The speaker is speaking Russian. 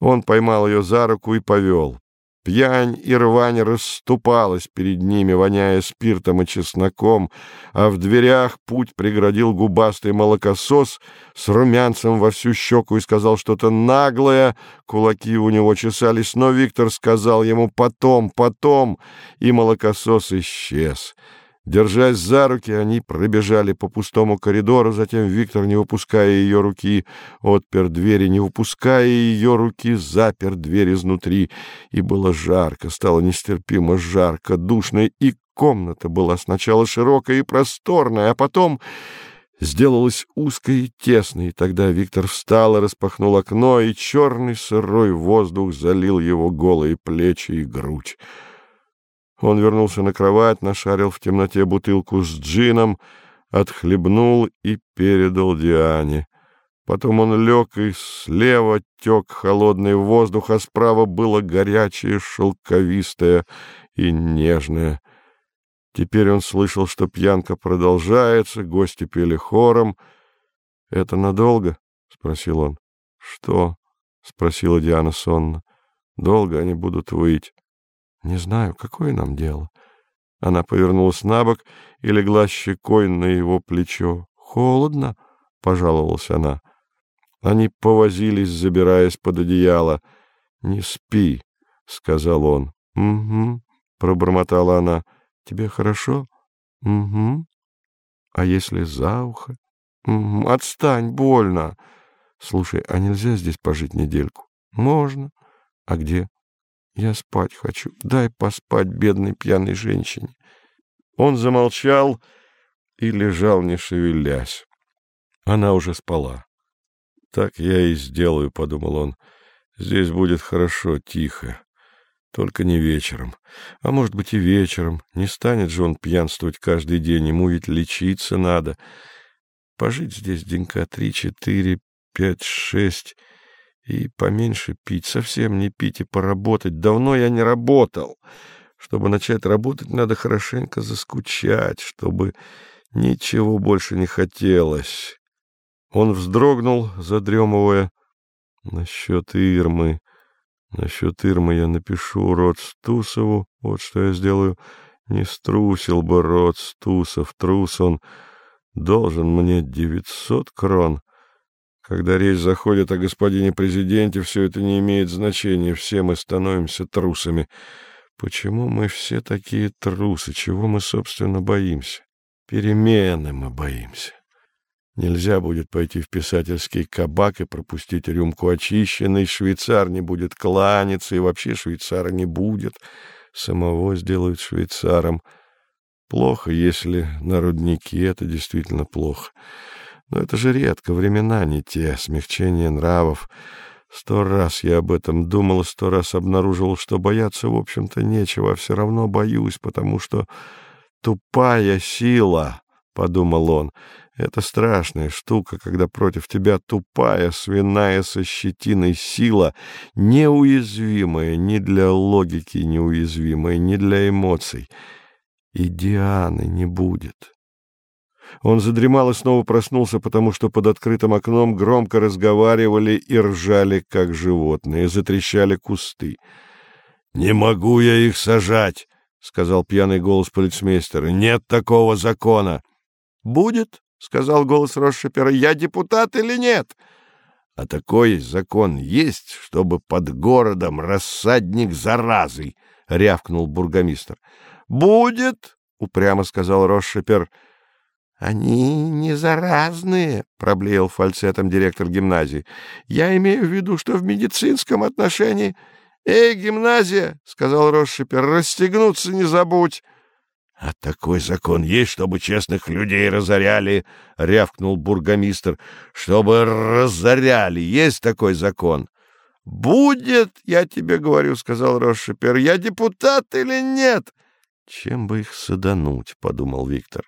Он поймал ее за руку и повел. Пьянь и рвань расступалась перед ними, воняя спиртом и чесноком, а в дверях путь преградил губастый молокосос с румянцем во всю щеку и сказал что-то наглое. Кулаки у него чесались, но Виктор сказал ему «потом, потом», и молокосос исчез. Держась за руки, они пробежали по пустому коридору, затем Виктор, не выпуская ее руки, отпер двери, не выпуская ее руки, запер дверь изнутри. И было жарко, стало нестерпимо жарко, душно, и комната была сначала широкая и просторная, а потом сделалась узкой и тесной. И тогда Виктор встал и распахнул окно, и черный сырой воздух залил его голые плечи и грудь. Он вернулся на кровать, нашарил в темноте бутылку с джином, отхлебнул и передал Диане. Потом он лег, и слева тек холодный воздух, а справа было горячее, шелковистое и нежное. Теперь он слышал, что пьянка продолжается, гости пели хором. — Это надолго? — спросил он. — Что? — спросила Диана сонно. — Долго они будут выть. Не знаю, какое нам дело. Она повернулась на бок и легла щекой на его плечо. Холодно, пожаловалась она. Они повозились, забираясь под одеяло. Не спи, сказал он. Угу, пробормотала она. Тебе хорошо? Угу. А если за ухо? Угу. Отстань, больно. Слушай, а нельзя здесь пожить недельку? Можно. А где? Я спать хочу. Дай поспать бедной пьяной женщине. Он замолчал и лежал, не шевелясь. Она уже спала. Так я и сделаю, — подумал он. Здесь будет хорошо, тихо. Только не вечером. А может быть и вечером. Не станет же он пьянствовать каждый день. Ему ведь лечиться надо. Пожить здесь денька три, четыре, пять, шесть и поменьше пить, совсем не пить и поработать. Давно я не работал. Чтобы начать работать, надо хорошенько заскучать, чтобы ничего больше не хотелось. Он вздрогнул, задремывая. Насчет Ирмы. Насчет Ирмы я напишу род Стусову. Вот что я сделаю. Не струсил бы род Стусов. Трус он должен мне девятьсот крон. Когда речь заходит о господине президенте, все это не имеет значения, все мы становимся трусами. Почему мы все такие трусы? Чего мы, собственно, боимся? Перемены мы боимся. Нельзя будет пойти в писательский кабак и пропустить рюмку очищенной, швейцар не будет кланяться, и вообще швейцара не будет. Самого сделают швейцаром. Плохо, если на руднике это действительно плохо. Но это же редко, времена не те, смягчение нравов. Сто раз я об этом думал, сто раз обнаружил, что бояться, в общем-то, нечего, а все равно боюсь, потому что тупая сила, — подумал он, — это страшная штука, когда против тебя тупая, свиная со щетиной сила, неуязвимая ни для логики, неуязвимая ни для эмоций. И Дианы не будет. Он задремал и снова проснулся, потому что под открытым окном громко разговаривали и ржали, как животные, затрещали кусты. — Не могу я их сажать, — сказал пьяный голос полицмейстера. — Нет такого закона. — Будет, — сказал голос Росшипера. — Я депутат или нет? — А такой закон есть, чтобы под городом рассадник заразы, — рявкнул бургомистр. — Будет, — упрямо сказал Росшипер. — они не заразные, проблеял фальцетом директор гимназии. Я имею в виду, что в медицинском отношении... Эй, гимназия, сказал Росшипер, расстегнуться не забудь. А такой закон есть, чтобы честных людей разоряли, рявкнул бургомистр. Чтобы разоряли, есть такой закон. Будет, я тебе говорю, сказал Росшипер. Я депутат или нет? Чем бы их садануть, подумал Виктор.